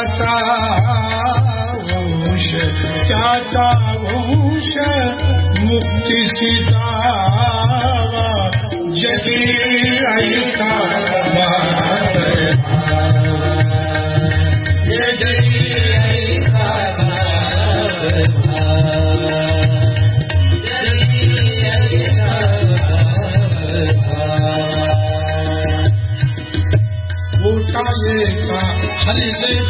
चाचा वंश चाचा वंश मुक्ति सीतावा जगी अहिता हरि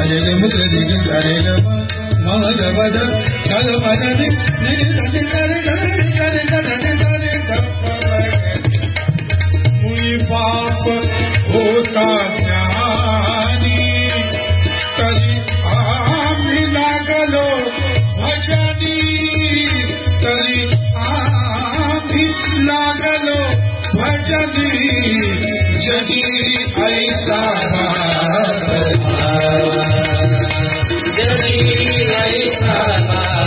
అజగ ముద్ర దిగ సరేగ మాధవద కలవరది నిరది కరి కరి కరి కరి కరి ముని పాప హోతా జ్ఞాని కరి ఆమి నాగలో భజని కరి ఆమి నాగలో भजनी जगी ऐसा हरि हरि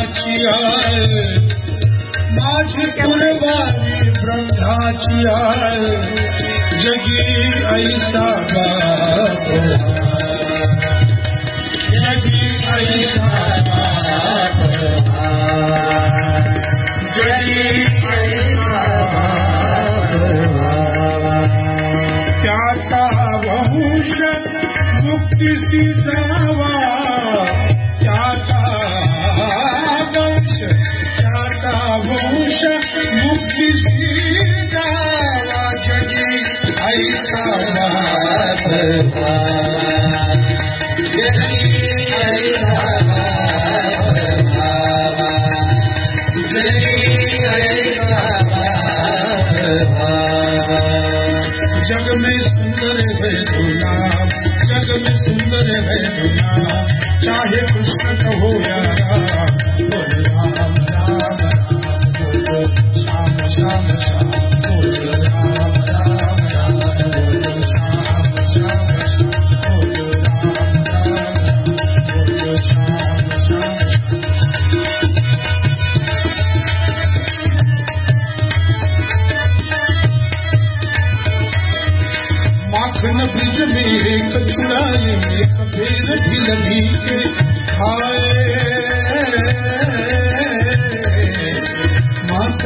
ब्रह्माचियाल माझपुर ऐसा बात ऐसा बात ऐसा क्या चाह बहुश मुक्ति सीता जग में सुंदर है ॾुखा जग में सुंदर है ॾुखा चाहे कृष्ण हो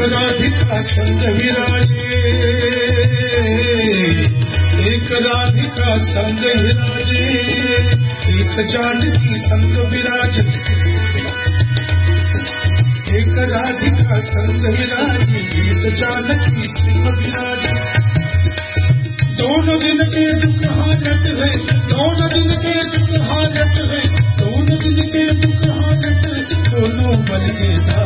राधिका संग विराजे एक राधिका संग विराजे एक जानकी संग विराजे। एक राधिका संग विराजे एक जानकी संग विराजे। दोनों दिन के दुख हारत है। दोनों दिन के दुख हारत है। दोनों दिन के दुख हारत है। दोनों बन चाहे